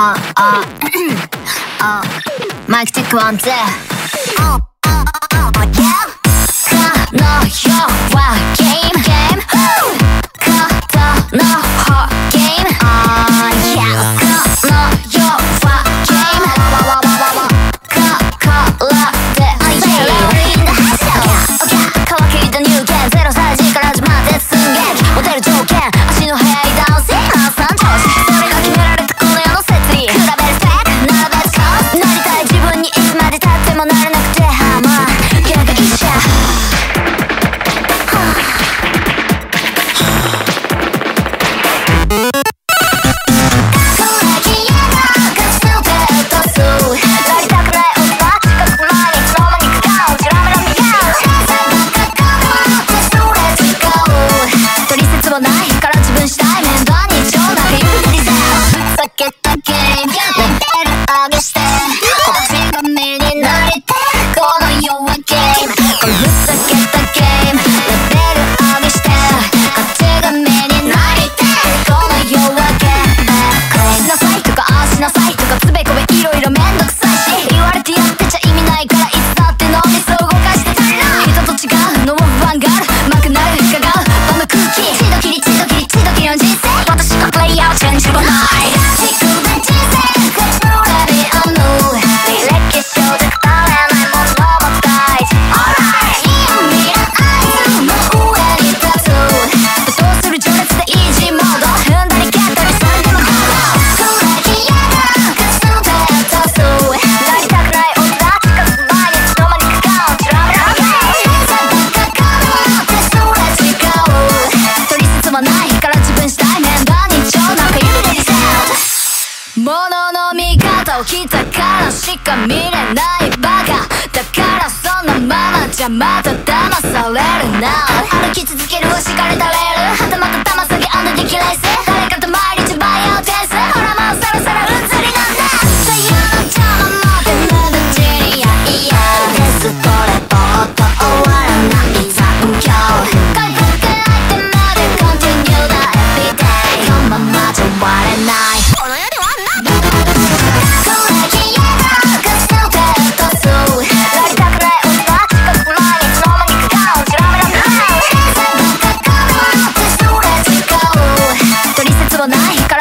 Uh, uh, uh, mic check one, two. Uh uh uh, yeah. get the game. おたからしか見れないバカ。だからそのままじゃまた騙されるな。歩き続けないから